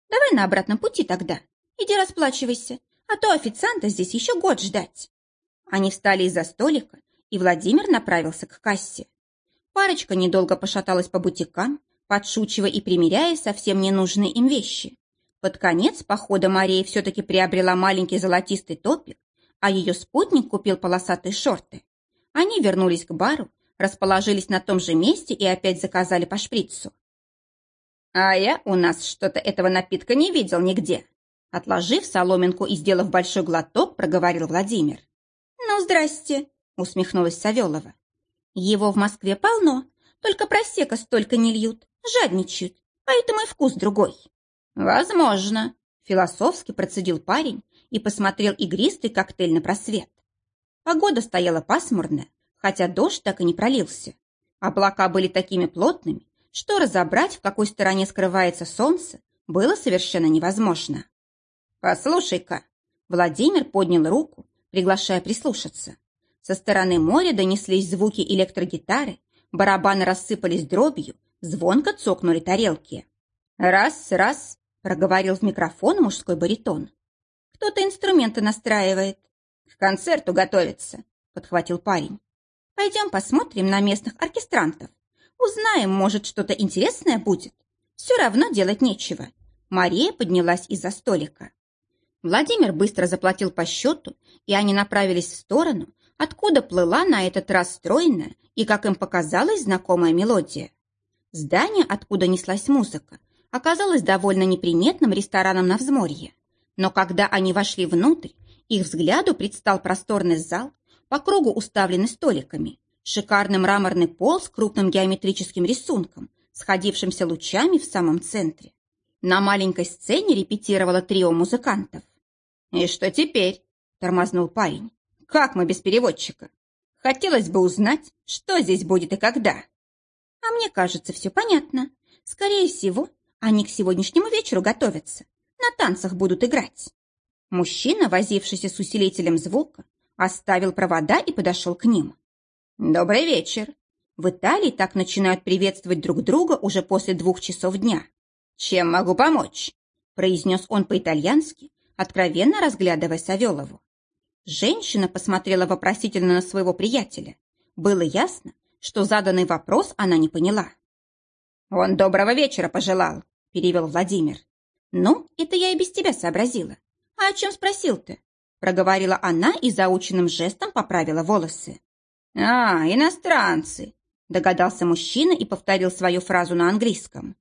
Давай на обратном пути тогда. Иди расплачивайся, а то официанта здесь еще год ждать. Они встали из-за столика, и Владимир направился к кассе. Парочка недолго пошаталась по бутикам, подшучивая и примеряя совсем ненужные им вещи. Под конец похода Мария все-таки приобрела маленький золотистый топик, а ее спутник купил полосатые шорты. Они вернулись к бару, расположились на том же месте и опять заказали по шприцу. «А я у нас что-то этого напитка не видел нигде», Отложив соломинку и сделав большой глоток, проговорил Владимир. «Ну, здрасте», — усмехнулась Савелова. «Его в Москве полно, только просека столько не льют, жадничают, поэтому и вкус другой». «Возможно», — философски процедил парень и посмотрел игристый коктейль на просвет. Погода стояла пасмурная, хотя дождь так и не пролился. Облака были такими плотными, что разобрать, в какой стороне скрывается солнце, было совершенно невозможно. «Послушай-ка!» Владимир поднял руку, приглашая прислушаться. Со стороны моря донеслись звуки электрогитары, барабаны рассыпались дробью, звонко цокнули тарелки. «Раз, раз!» – проговорил в микрофон мужской баритон. «Кто-то инструменты настраивает». «К концерту готовится», – подхватил парень. «Пойдем посмотрим на местных оркестрантов. Узнаем, может, что-то интересное будет. Все равно делать нечего». Мария поднялась из-за столика. Владимир быстро заплатил по счету, и они направились в сторону, откуда плыла на этот раз стройная и, как им показалось, знакомая мелодия. Здание, откуда неслась музыка, оказалось довольно неприметным рестораном на взморье. Но когда они вошли внутрь, их взгляду предстал просторный зал, по кругу уставленный столиками, шикарный мраморный пол с крупным геометрическим рисунком, сходившимся лучами в самом центре. На маленькой сцене репетировало трио музыкантов. «И что теперь?» – тормознул парень. «Как мы без переводчика? Хотелось бы узнать, что здесь будет и когда». «А мне кажется, все понятно. Скорее всего, они к сегодняшнему вечеру готовятся. На танцах будут играть». Мужчина, возившийся с усилителем звука, оставил провода и подошел к ним. «Добрый вечер!» В Италии так начинают приветствовать друг друга уже после двух часов дня. «Чем могу помочь?» произнес он по-итальянски, откровенно разглядывая Савелову. Женщина посмотрела вопросительно на своего приятеля. Было ясно, что заданный вопрос она не поняла. «Он доброго вечера пожелал», — перевел Владимир. «Ну, это я и без тебя сообразила. А о чем спросил ты?» Проговорила она и заученным жестом поправила волосы. «А, иностранцы!» — догадался мужчина и повторил свою фразу на английском.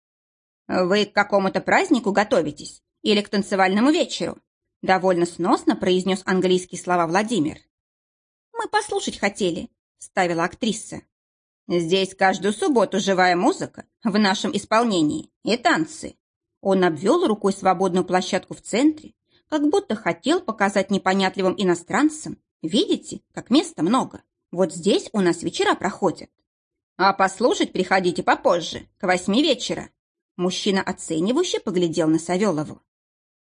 «Вы к какому-то празднику готовитесь? Или к танцевальному вечеру?» Довольно сносно произнес английские слова Владимир. «Мы послушать хотели», — ставила актриса. «Здесь каждую субботу живая музыка в нашем исполнении и танцы». Он обвел рукой свободную площадку в центре, как будто хотел показать непонятливым иностранцам. Видите, как места много. Вот здесь у нас вечера проходят. А послушать приходите попозже, к восьми вечера. Мужчина оценивающе поглядел на Савелову.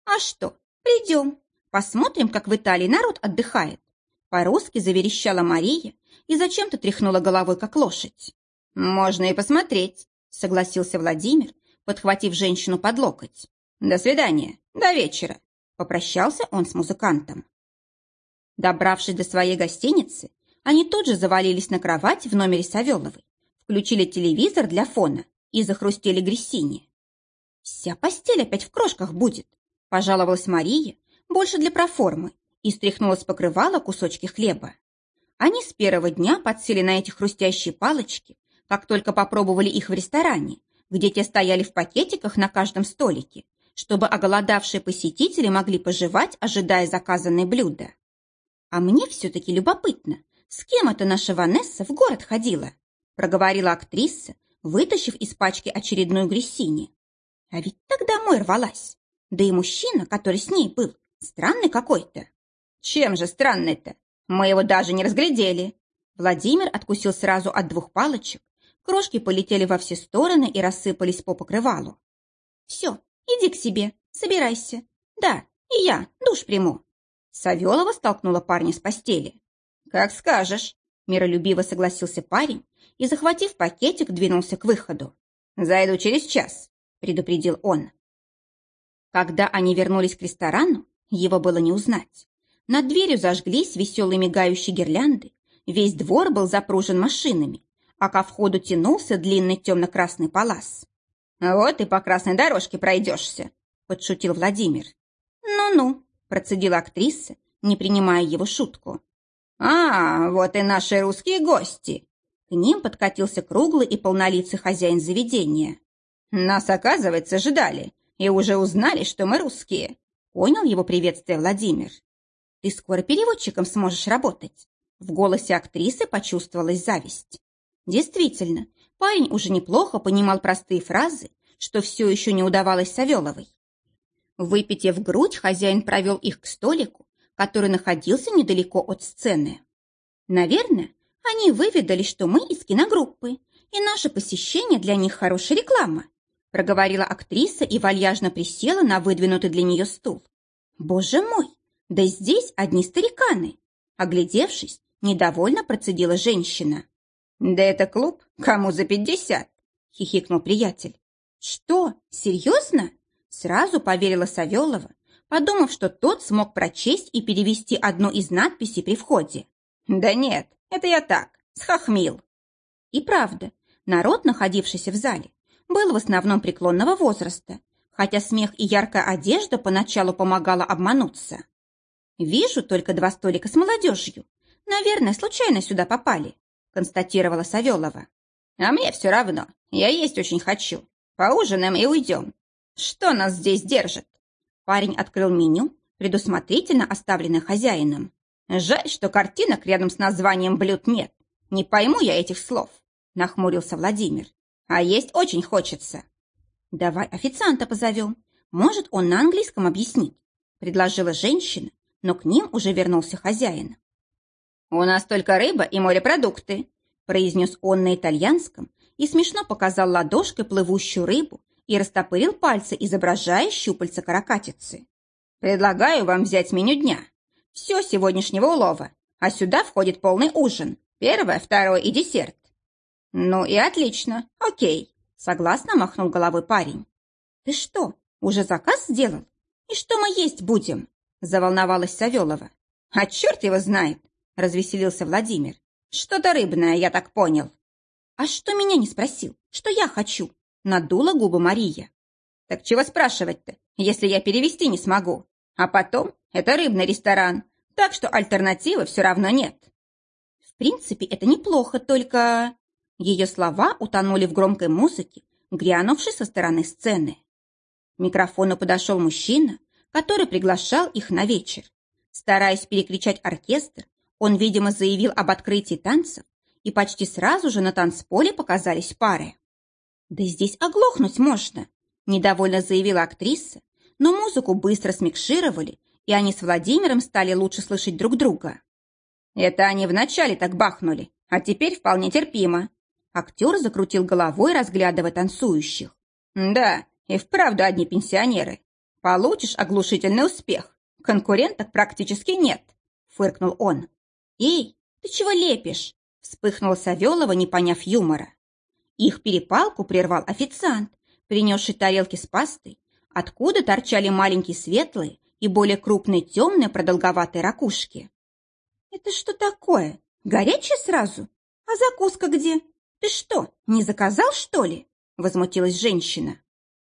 А что, «Придем, посмотрим, как в Италии народ отдыхает». По-русски заверещала Мария и зачем-то тряхнула головой, как лошадь. «Можно и посмотреть», — согласился Владимир, подхватив женщину под локоть. «До свидания, до вечера», — попрощался он с музыкантом. Добравшись до своей гостиницы, они тут же завалились на кровать в номере Савеловой, включили телевизор для фона и захрустели Грессини. «Вся постель опять в крошках будет», Пожаловалась Мария, больше для проформы, и стряхнула с покрывала кусочки хлеба. Они с первого дня подсели на эти хрустящие палочки, как только попробовали их в ресторане, где те стояли в пакетиках на каждом столике, чтобы оголодавшие посетители могли пожевать, ожидая заказанное блюдо. «А мне все-таки любопытно, с кем это наша Ванесса в город ходила?» проговорила актриса, вытащив из пачки очередную грессини. «А ведь тогда мой рвалась. Да и мужчина, который с ней был, странный какой-то. Чем же странный-то? Мы его даже не разглядели. Владимир откусил сразу от двух палочек. Крошки полетели во все стороны и рассыпались по покрывалу. Все, иди к себе, собирайся. Да, и я душ приму. Савелова столкнула парня с постели. «Как скажешь», – миролюбиво согласился парень и, захватив пакетик, двинулся к выходу. Зайду через час», — предупредил он. Когда они вернулись к ресторану, его было не узнать. Над дверью зажглись веселые мигающие гирлянды, весь двор был запружен машинами, а ко входу тянулся длинный темно-красный палас. «Вот и по красной дорожке пройдешься», — подшутил Владимир. «Ну-ну», — процедила актриса, не принимая его шутку. «А, вот и наши русские гости!» К ним подкатился круглый и полнолицый хозяин заведения. «Нас, оказывается, ждали и уже узнали, что мы русские», — понял его приветствие Владимир. «Ты скоро переводчиком сможешь работать». В голосе актрисы почувствовалась зависть. Действительно, парень уже неплохо понимал простые фразы, что все еще не удавалось Савеловой. Выпитив грудь, хозяин провел их к столику, который находился недалеко от сцены. Наверное, они выведали, что мы из киногруппы, и наше посещение для них хорошая реклама, проговорила актриса и вальяжно присела на выдвинутый для нее стул. Боже мой, да здесь одни стариканы. Оглядевшись, недовольно процедила женщина. «Да это клуб, кому за пятьдесят?» — хихикнул приятель. «Что, серьезно?» — сразу поверила Савелова, подумав, что тот смог прочесть и перевести одну из надписей при входе. «Да нет, это я так, схохмил». И правда, народ, находившийся в зале, был в основном преклонного возраста, хотя смех и яркая одежда поначалу помогала обмануться. «Вижу только два столика с молодежью. Наверное, случайно сюда попали констатировала Савелова. «А мне все равно. Я есть очень хочу. Поужинаем и уйдем. Что нас здесь держит?» Парень открыл меню, предусмотрительно оставленное хозяином. «Жаль, что картинок рядом с названием блюд нет. Не пойму я этих слов», — нахмурился Владимир. «А есть очень хочется». «Давай официанта позовем. Может, он на английском объяснит», — предложила женщина, но к ним уже вернулся хозяин. «У нас только рыба и морепродукты», произнес он на итальянском и смешно показал ладошкой плывущую рыбу и растопырил пальцы, изображая щупальца каракатицы. «Предлагаю вам взять меню дня. Все сегодняшнего улова, а сюда входит полный ужин, первое, второе и десерт». «Ну и отлично, окей», — согласно махнул головой парень. «Ты что, уже заказ сделал? И что мы есть будем?» — заволновалась Савелова. «А черт его знает!» — развеселился Владимир. «Что-то рыбное, я так понял». «А что меня не спросил? Что я хочу?» — надула губы Мария. «Так чего спрашивать-то, если я перевести не смогу? А потом, это рыбный ресторан, так что альтернативы все равно нет». «В принципе, это неплохо, только...» Ее слова утонули в громкой музыке, грянувшей со стороны сцены. К микрофону подошел мужчина, который приглашал их на вечер. Стараясь перекричать оркестр, он, видимо, заявил об открытии танцев, и почти сразу же на танцполе показались пары. «Да здесь оглохнуть можно», – недовольно заявила актриса, но музыку быстро смикшировали, и они с Владимиром стали лучше слышать друг друга. «Это они вначале так бахнули, а теперь вполне терпимо». Актер закрутил головой, разглядывая танцующих. «Да, и вправду одни пенсионеры. Получишь оглушительный успех. Конкуренток практически нет», – фыркнул он. «Эй, ты чего лепишь?» – вспыхнула Савелова, не поняв юмора. Их перепалку прервал официант, принесший тарелки с пастой, откуда торчали маленькие светлые и более крупные темные продолговатые ракушки. «Это что такое? Горячее сразу? А закуска где? Ты что, не заказал, что ли?» – возмутилась женщина.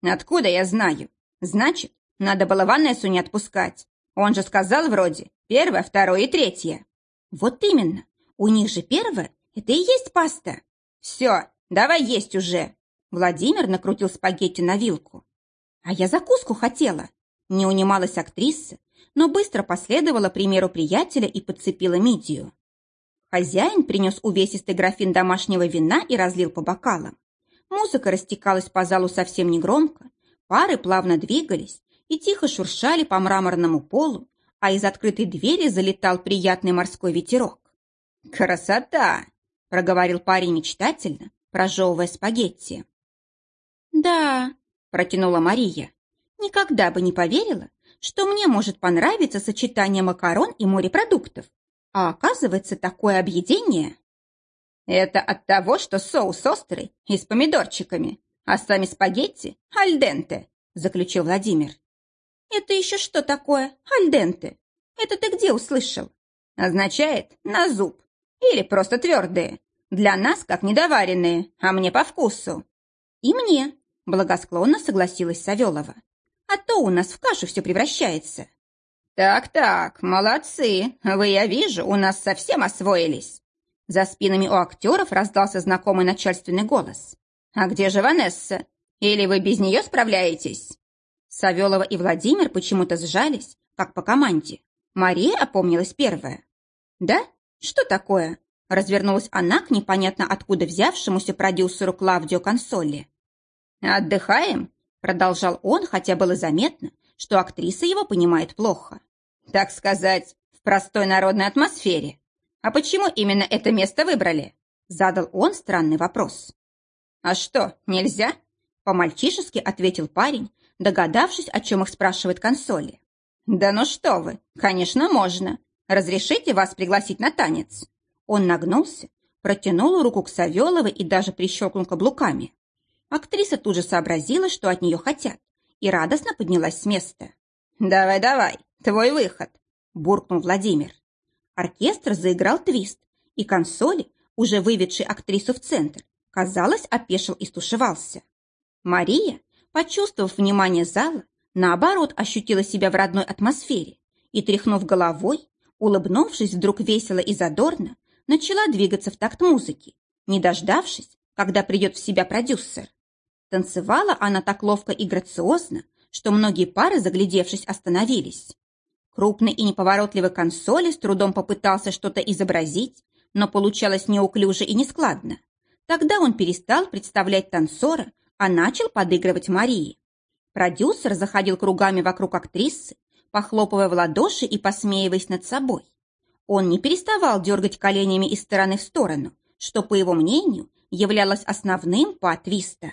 «Откуда я знаю? Значит, надо было Ванессу не отпускать. Он же сказал вроде первое, второе и третье». Вот именно. У них же первое – это и есть паста. Все, давай есть уже. Владимир накрутил спагетти на вилку. А я закуску хотела. Не унималась актриса, но быстро последовала примеру приятеля и подцепила мидию. Хозяин принес увесистый графин домашнего вина и разлил по бокалам. Музыка растекалась по залу совсем негромко, пары плавно двигались и тихо шуршали по мраморному полу, а из открытой двери залетал приятный морской ветерок. «Красота!» – проговорил парень мечтательно, прожевывая спагетти. «Да», – протянула Мария, – «никогда бы не поверила, что мне может понравиться сочетание макарон и морепродуктов, а оказывается такое объедение». «Это от того, что соус острый и с помидорчиками, а сами спагетти – альденте», – заключил Владимир. «Это еще что такое, альденте? Это ты где услышал?» «Означает «на зуб» или просто твердые. Для нас как недоваренные, а мне по вкусу». «И мне», – благосклонно согласилась Савелова. «А то у нас в кашу все превращается». «Так-так, молодцы. Вы, я вижу, у нас совсем освоились». За спинами у актеров раздался знакомый начальственный голос. «А где же Ванесса? Или вы без нее справляетесь?» Савелова и Владимир почему-то сжались, как по команде. Мария опомнилась первая. «Да? Что такое?» Развернулась она к непонятно откуда взявшемуся продюсеру Клавдио Консоли. «Отдыхаем?» Продолжал он, хотя было заметно, что актриса его понимает плохо так сказать, в простой народной атмосфере. А почему именно это место выбрали? Задал он странный вопрос. А что, нельзя? По-мальчишески ответил парень, догадавшись, о чем их спрашивает консоли. Да ну что вы, конечно, можно. Разрешите вас пригласить на танец? Он нагнулся, протянул руку к Савеловой и даже прищелкнул каблуками. Актриса тут же сообразила, что от нее хотят, и радостно поднялась с места. «Давай, давай, твой выход!» – буркнул Владимир. Оркестр заиграл твист, и консоли, уже выведший актрису в центр, казалось, опешил и стушевался. Мария, почувствовав внимание зала, наоборот ощутила себя в родной атмосфере и, тряхнув головой, улыбнувшись вдруг весело и задорно, начала двигаться в такт музыки, не дождавшись, когда придет в себя продюсер. Танцевала она так ловко и грациозно, что многие пары, заглядевшись, остановились. Крупный и неповоротливый консоли с трудом попытался что-то изобразить, но получалось неуклюже и нескладно. Тогда он перестал представлять танцора, а начал подыгрывать Марии. Продюсер заходил кругами вокруг актрисы, похлопывая в ладоши и посмеиваясь над собой. Он не переставал дергать коленями из стороны в сторону, что, по его мнению, являлось основным по твиста.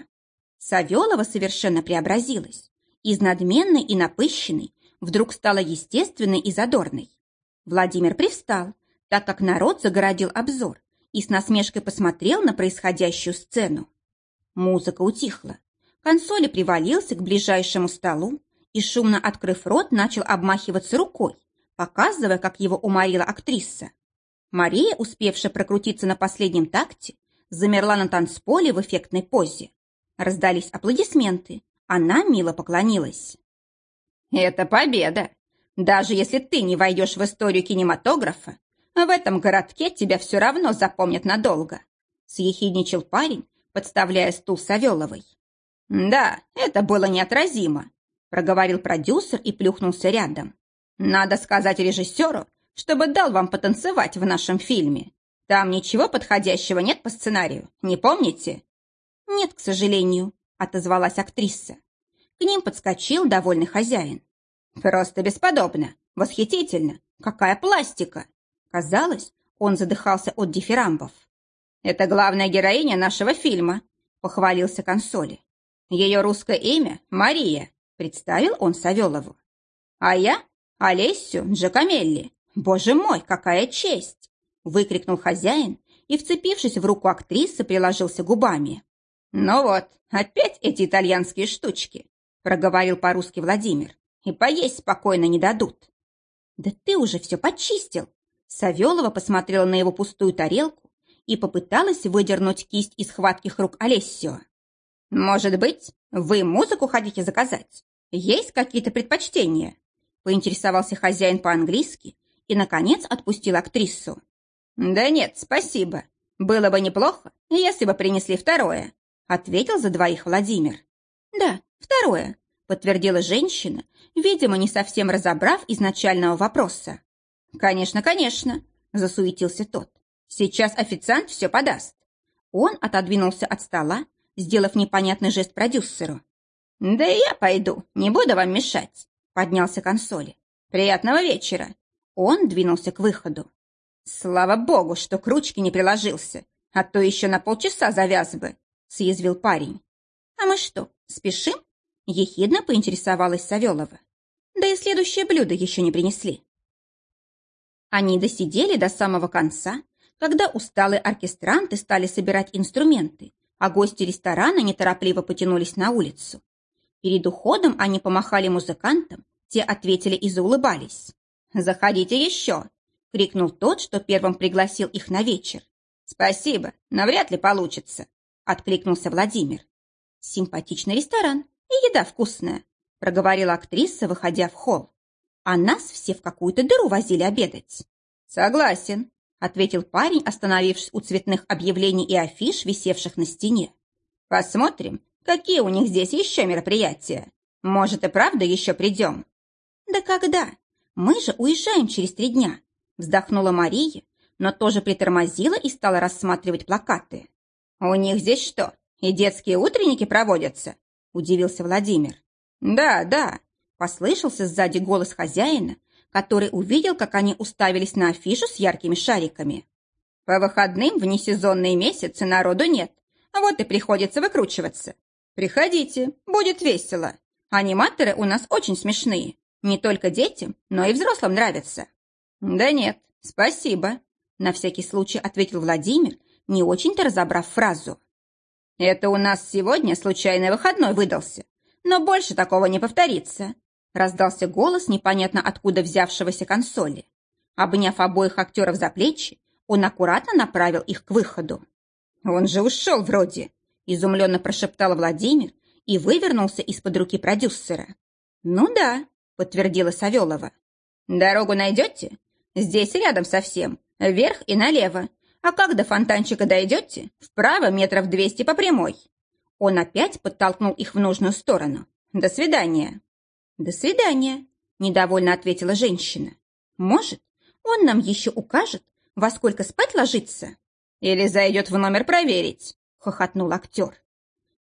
Савелова совершенно преобразилась. Из надменной и напыщенной вдруг стала естественной и задорной. Владимир привстал, так как народ загородил обзор и с насмешкой посмотрел на происходящую сцену. Музыка утихла. Консоли привалился к ближайшему столу и, шумно открыв рот, начал обмахиваться рукой, показывая, как его уморила актриса. Мария, успевшая прокрутиться на последнем такте, замерла на танцполе в эффектной позе. Раздались аплодисменты, она мило поклонилась. «Это победа! Даже если ты не войдешь в историю кинематографа, в этом городке тебя все равно запомнят надолго», съехидничал парень, подставляя стул Савеловой. «Да, это было неотразимо», проговорил продюсер и плюхнулся рядом. «Надо сказать режиссеру, чтобы дал вам потанцевать в нашем фильме. Там ничего подходящего нет по сценарию, не помните?» «Нет, к сожалению», отозвалась актриса. К ним подскочил довольный хозяин. «Просто бесподобно! Восхитительно! Какая пластика!» Казалось, он задыхался от дифирамбов. «Это главная героиня нашего фильма», — похвалился консоли. «Ее русское имя — Мария», — представил он Савелову. «А я — Олесю Джакамелли. Боже мой, какая честь!» — выкрикнул хозяин и, вцепившись в руку актрисы, приложился губами. «Ну вот, опять эти итальянские штучки», — проговорил по-русски Владимир. «И поесть спокойно не дадут». «Да ты уже все почистил!» Савелова посмотрела на его пустую тарелку и попыталась выдернуть кисть из хватких рук Олесио. «Может быть, вы музыку хотите заказать? Есть какие-то предпочтения?» Поинтересовался хозяин по-английски и, наконец, отпустил актрису. «Да нет, спасибо. Было бы неплохо, если бы принесли второе», ответил за двоих Владимир. Да, второе, подтвердила женщина, видимо, не совсем разобрав изначального вопроса. Конечно, конечно, засуетился тот. Сейчас официант все подаст. Он отодвинулся от стола, сделав непонятный жест продюсеру. «Да и я пойду, не буду вам мешать», — поднялся консоли. «Приятного вечера». Он двинулся к выходу. «Слава богу, что к ручке не приложился, а то еще на полчаса завяз бы съязвил парень. «А мы что, спешим?» – ехидно поинтересовалась Савелова. «Да и следующее блюдо еще не принесли». Они досидели до самого конца, когда усталые оркестранты стали собирать инструменты, а гости ресторана неторопливо потянулись на улицу. Перед уходом они помахали музыкантам, те ответили и заулыбались. «Заходите еще!» — крикнул тот, что первым пригласил их на вечер. «Спасибо, но вряд ли получится», — откликнулся Владимир. «Симпатичный ресторан и еда вкусная», — проговорила актриса, выходя в холл. «А нас все в какую-то дыру возили обедать». «Согласен», — ответил парень, остановившись у цветных объявлений и афиш, висевших на стене. «Посмотрим, какие у них здесь еще мероприятия. Может, и правда еще придем?» «Да когда? Мы же уезжаем через три дня», — вздохнула Мария, но тоже притормозила и стала рассматривать плакаты. «У них здесь что, и детские утренники проводятся?» – удивился Владимир. «Да, да», – послышался сзади голос хозяина, который увидел, как они уставились на афишу с яркими шариками. «По выходным в несезонные месяцы народу нет, а вот и приходится выкручиваться. Приходите, будет весело. Аниматоры у нас очень смешные. Не только детям, но и взрослым нравятся». «Да нет, спасибо», на всякий случай ответил Владимир, не очень-то разобрав фразу. «Это у нас сегодня случайный выходной выдался, но больше такого не повторится», раздался голос непонятно откуда взявшегося консоли. Обняв обоих актеров за плечи, он аккуратно направил их к выходу. «Он же ушел вроде», – изумленно прошептал Владимир и вывернулся из-под руки продюсера. «Ну да», – подтвердила Савелова. «Дорогу найдете? Здесь рядом совсем. Вверх и налево. А как до фонтанчика дойдете? Вправо метров двести по прямой. Он опять подтолкнул их в нужную сторону. До свидания. До свидания, недовольно ответила женщина. Может, он нам еще укажет, во сколько спать ложиться? Или зайдет в номер проверить, хохотнул актер.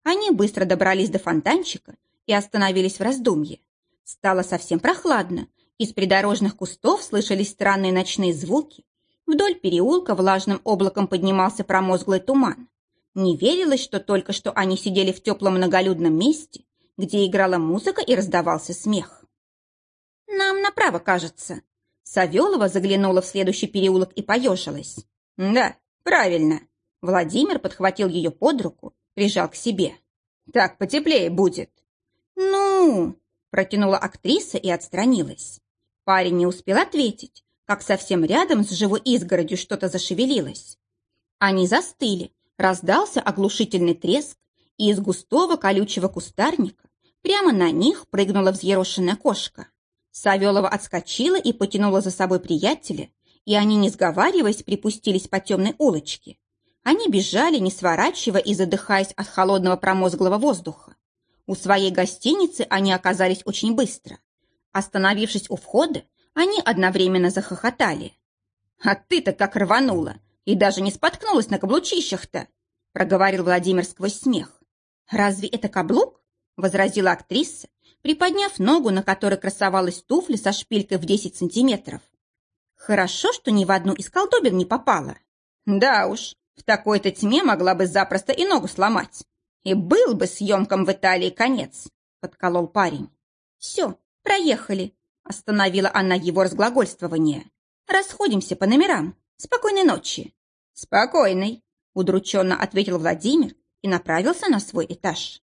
Они быстро добрались до фонтанчика и остановились в раздумье. Стало совсем прохладно, из придорожных кустов слышались странные ночные звуки, Вдоль переулка влажным облаком поднимался промозглый туман. Не верилось, что только что они сидели в теплом многолюдном месте, где играла музыка и раздавался смех. «Нам направо, кажется». Савелова заглянула в следующий переулок и поежилась. «Да, правильно». Владимир подхватил ее под руку, прижал к себе. «Так потеплее будет». «Ну...» – протянула актриса и отстранилась. Парень не успел ответить, как совсем рядом с живой изгородью что-то зашевелилось. Они застыли, раздался оглушительный треск, и из густого колючего кустарника прямо на них прыгнула взъерошенная кошка. Савелова отскочила и потянула за собой приятеля, и они, не сговариваясь, припустились по темной улочке. Они бежали, не сворачивая и задыхаясь от холодного промозглого воздуха. У своей гостиницы они оказались очень быстро. Остановившись у входа, они одновременно захохотали. «А ты-то как рванула! И даже не споткнулась на каблучищах-то!» проговорил Владимир сквозь смех. «Разве это каблук?» Возразила актриса, приподняв ногу, на которой красовалась туфля со шпилькой в 10 сантиметров. «Хорошо, что ни в одну из колдобин не попала». «Да уж, в такой-то тьме могла бы запросто и ногу сломать. И был бы съемкам в Италии конец», — подколол парень. «Все, проехали», Остановила она его разглагольствование. «Расходимся по номерам. Спокойной ночи». «Спокойной», — удрученно ответил Владимир и направился на свой этаж.